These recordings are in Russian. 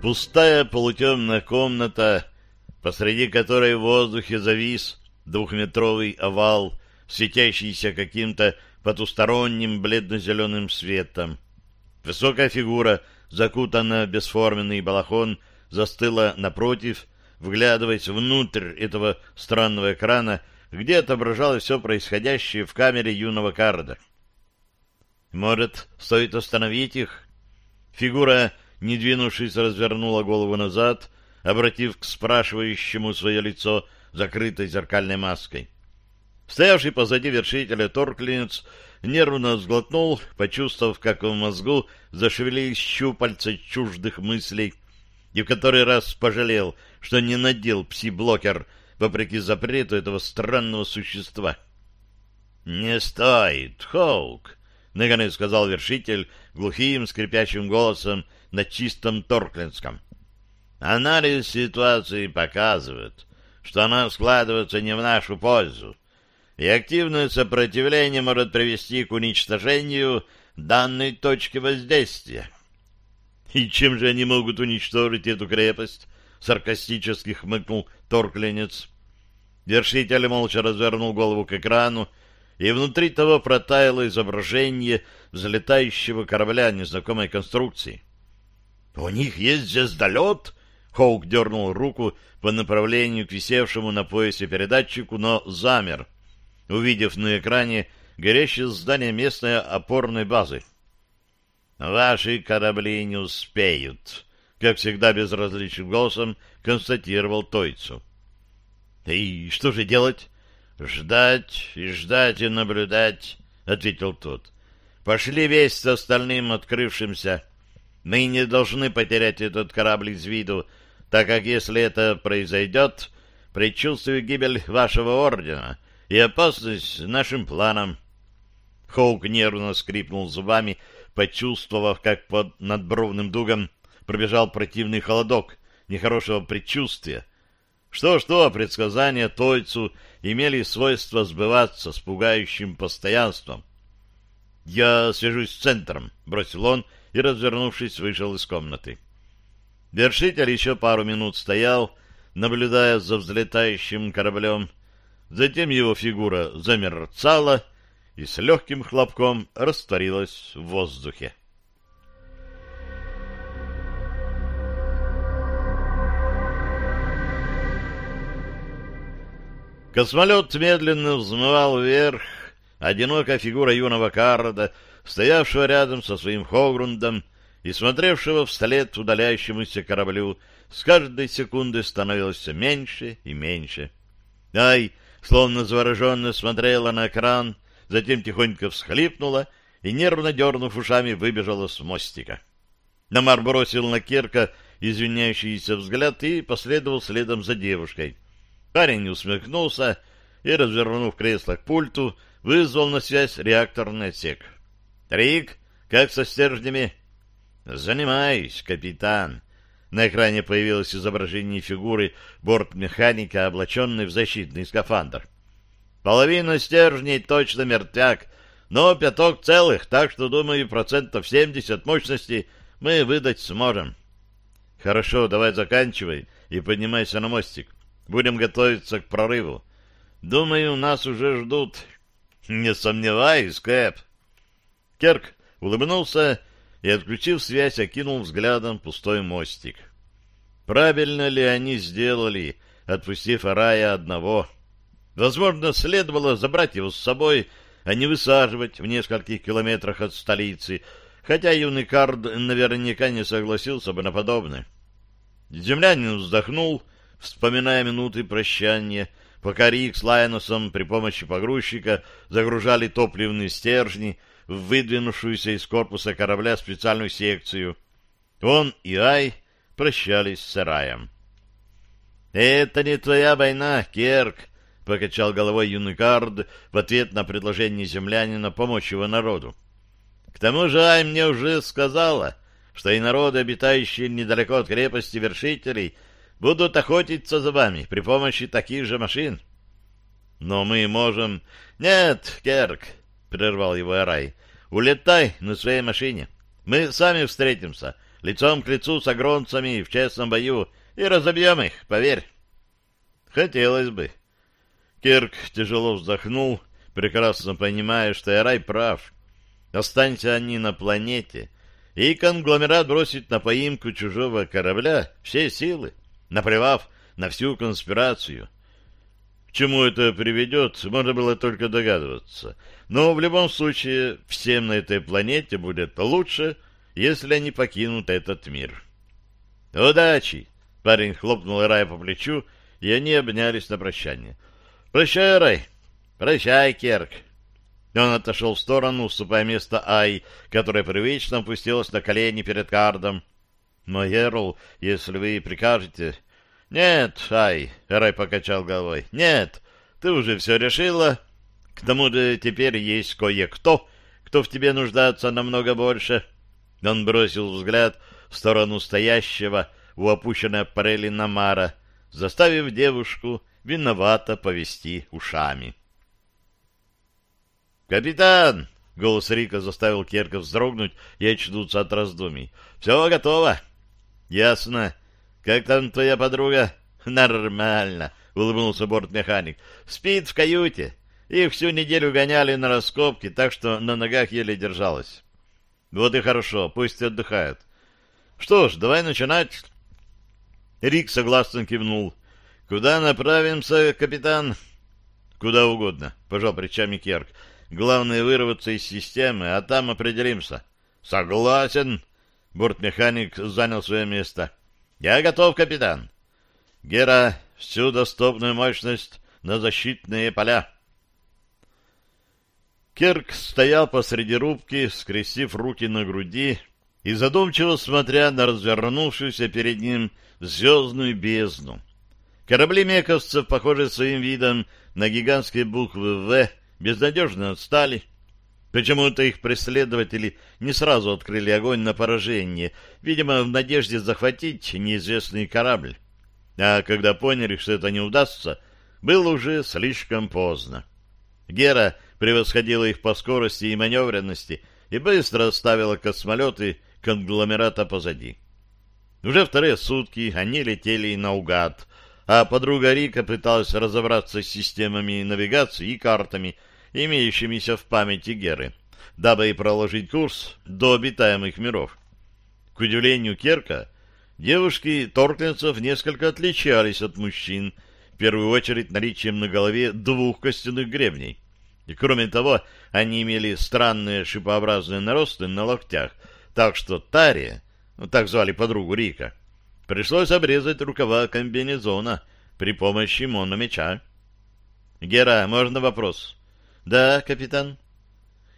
Пустая полутемная комната, посреди которой в воздухе завис двухметровый овал, светящийся каким-то потусторонним бледно-зеленым светом. Высокая фигура, закутанная в бесформенный балахон, застыла напротив, вглядываясь внутрь этого странного экрана, где отображалось все происходящее в камере юного Карда. «Может, стоит остановить их?» Фигура, не двинувшись, развернула голову назад, обратив к спрашивающему свое лицо закрытой зеркальной маской. Стоявший позади вершителя Торклинец нервно сглотнул, почувствовав, как в мозгу зашевелились щупальца чуждых мыслей, и в который раз пожалел, что не надел пси-блокер вопреки запрету этого странного существа. — Не стоит, Хоук, — наконец сказал вершитель глухим скрипящим голосом на чистом торклинском. — Анализ ситуации показывает, что она складывается не в нашу пользу, и активное сопротивление может привести к уничтожению данной точки воздействия. — И чем же они могут уничтожить эту крепость? — саркастически хмыкнул торкленец. Вершитель молча развернул голову к экрану, и внутри того протаяло изображение взлетающего корабля незнакомой конструкции. — У них есть звездолет? — Хоук дернул руку по направлению к висевшему на поясе передатчику, но замер, увидев на экране горящее здание местной опорной базы. «Ваши корабли не успеют», — как всегда безразличным голосом констатировал Тойцу. «И что же делать?» «Ждать и ждать и наблюдать», — ответил тот. «Пошли весть с остальным открывшимся. Мы не должны потерять этот корабль из виду, так как если это произойдет, предчувствую гибель вашего ордена и опасность нашим планам». Хоук нервно скрипнул зубами, почувствовав, как под надбровным дугом пробежал противный холодок нехорошего предчувствия. Что-что, предсказания Тойцу имели свойство сбываться с пугающим постоянством. «Я свяжусь с центром», — бросил он и, развернувшись, вышел из комнаты. Вершитель еще пару минут стоял, наблюдая за взлетающим кораблем. Затем его фигура замерцала и с легким хлопком растворилась в воздухе. Космолет медленно взмывал вверх. Одинокая фигура юного Карда, стоявшего рядом со своим Хогрундом и смотревшего вслед удаляющемуся кораблю, с каждой секунды становилось все меньше и меньше. Ай, словно завороженно смотрела на экран, затем тихонько всхлипнула и, нервно дернув ушами, выбежала с мостика. Намар бросил на Керка извиняющийся взгляд и последовал следом за девушкой — Парень усмехнулся и, развернув кресло к пульту, вызвал на связь реакторный отсек. «Рик, как со стержнями?» «Занимаюсь, капитан». На экране появилось изображение фигуры бортмеханика, облаченной в защитный скафандр. «Половина стержней точно мертвяк, но пяток целых, так что, думаю, процентов семьдесят мощности мы выдать сможем». «Хорошо, давай заканчивай и поднимайся на мостик. Будем готовиться к прорыву. Думаю, нас уже ждут. Не сомневаюсь, Кэп. Керк улыбнулся и, отключив связь, окинул взглядом пустой мостик. Правильно ли они сделали, отпустив Арая одного? Возможно, следовало забрать его с собой, а не высаживать в нескольких километрах от столицы, хотя юный Кард наверняка не согласился бы на подобное. Землянин вздохнул вспоминая минуты прощания, пока Рик с Лайносом при помощи погрузчика загружали топливные стержни в выдвинувшуюся из корпуса корабля специальную секцию. Он и Ай прощались с Раем. «Это не твоя война, Керк!» — покачал головой юный Кард в ответ на предложение землянина помочь его народу. «К тому же Ай мне уже сказала, что и народы, обитающие недалеко от крепости вершителей, — будут охотиться за вами при помощи таких же машин. Но мы можем... Нет, Керк, — прервал его Арай, — улетай на своей машине. Мы сами встретимся, лицом к лицу с огромцами в честном бою и разобьем их, поверь. Хотелось бы. Кирк тяжело вздохнул, прекрасно понимая, что Эрай прав. Останься они на планете, и конгломерат бросит на поимку чужого корабля все силы, наплевав на всю конспирацию. К чему это приведет, можно было только догадываться. Но в любом случае, всем на этой планете будет лучше, если они покинут этот мир. «Удачи!» — парень хлопнул Рая по плечу, и они обнялись на прощание. «Прощай, Рай!» «Прощай, Керк!» Он отошел в сторону, уступая место Ай, которая привычно опустилась на колени перед кардом. «Но, Ерл, если вы прикажете...» «Нет, Ай!» — Рай покачал головой. «Нет, ты уже все решила. К тому же теперь есть кое-кто, кто в тебе нуждается намного больше». Он бросил взгляд в сторону стоящего у опущенной аппарели Намара, заставив девушку виновато повести ушами. «Капитан!» — голос Рика заставил Керка вздрогнуть и очнуться от раздумий. «Все готово!» «Ясно. Как там твоя подруга?» «Нормально!» — улыбнулся бортмеханик. «Спит в каюте. Их всю неделю гоняли на раскопки, так что на ногах еле держалась». «Вот и хорошо. Пусть отдыхают. Что ж, давай начинать». Рик согласно кивнул. «Куда направимся, капитан?» «Куда угодно», — пожал плечами Керк. Главное вырваться из системы, а там определимся. Согласен. Бортмеханик занял свое место. Я готов, капитан. Гера, всю доступную мощность на защитные поля. Керк стоял посреди рубки, скрестив руки на груди и задумчиво смотря на развернувшуюся перед ним звездную бездну. Корабли мековцев, похожие своим видом на гигантские буквы «В», безнадежно отстали. Почему-то их преследователи не сразу открыли огонь на поражение, видимо, в надежде захватить неизвестный корабль. А когда поняли, что это не удастся, было уже слишком поздно. Гера превосходила их по скорости и маневренности и быстро оставила космолеты конгломерата позади. Уже вторые сутки они летели наугад, а подруга Рика пыталась разобраться с системами навигации и картами, имеющимися в памяти Геры, дабы и проложить курс до обитаемых миров. К удивлению Керка, девушки торклинцев несколько отличались от мужчин, в первую очередь наличием на голове двух костяных гребней. И кроме того, они имели странные шипообразные наросты на локтях, так что Таре, ну, так звали подругу Рика, пришлось обрезать рукава комбинезона при помощи мономеча. «Гера, можно вопрос?» Да, капитан.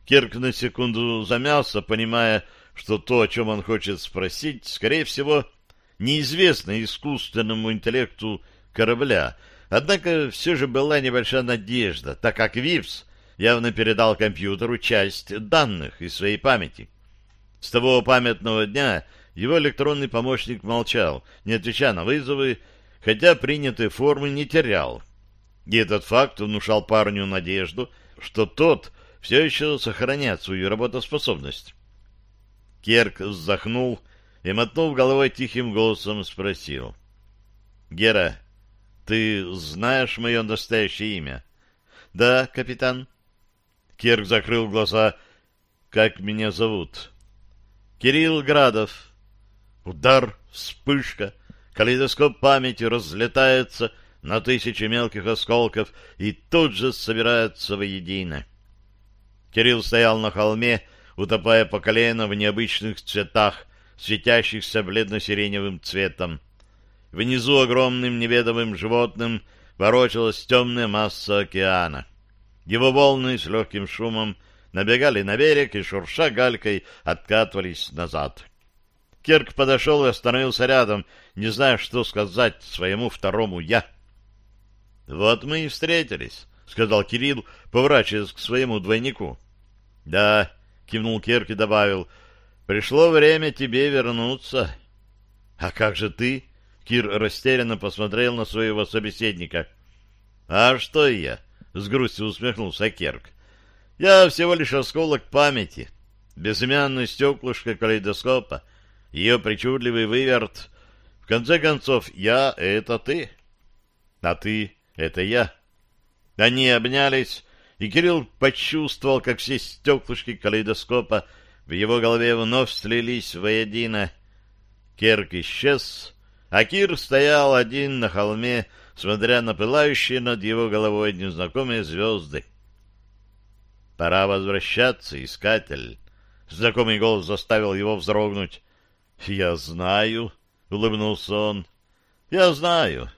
Кирк на секунду замялся, понимая, что то, о чем он хочет спросить, скорее всего, неизвестно искусственному интеллекту корабля. Однако все же была небольшая надежда, так как Вивс явно передал компьютеру часть данных из своей памяти. С того памятного дня его электронный помощник молчал, не отвечая на вызовы, хотя принятые формы не терял. И этот факт внушал парню надежду, что тот все еще сохраняет свою работоспособность. Керк вздохнул и, мотнув головой тихим голосом, спросил. — Гера, ты знаешь мое настоящее имя? — Да, капитан. Керк закрыл глаза. — Как меня зовут? — Кирилл Градов. Удар, вспышка, калейдоскоп памяти разлетается — на тысячи мелких осколков и тут же собираются воедино. Кирилл стоял на холме, утопая по колено в необычных цветах, светящихся бледно-сиреневым цветом. Внизу огромным неведомым животным ворочалась темная масса океана. Его волны с легким шумом набегали на берег и, шурша галькой, откатывались назад. Кирк подошел и остановился рядом, не зная, что сказать своему второму «я». Вот мы и встретились, — сказал Кирилл, поворачиваясь к своему двойнику. — Да, — кивнул Керк и добавил, — пришло время тебе вернуться. — А как же ты? — Кир растерянно посмотрел на своего собеседника. — А что я? — с грустью усмехнулся Керк. — Я всего лишь осколок памяти, безымянное стеклышко калейдоскопа. ее причудливый выверт. В конце концов, я — это ты, а ты — это я. Они обнялись, и Кирилл почувствовал, как все стеклышки калейдоскопа в его голове вновь слились воедино. Керк исчез, а Кир стоял один на холме, смотря на пылающие над его головой незнакомые звезды. «Пора возвращаться, искатель!» Знакомый голос заставил его вздрогнуть. «Я знаю», — улыбнулся он. «Я знаю.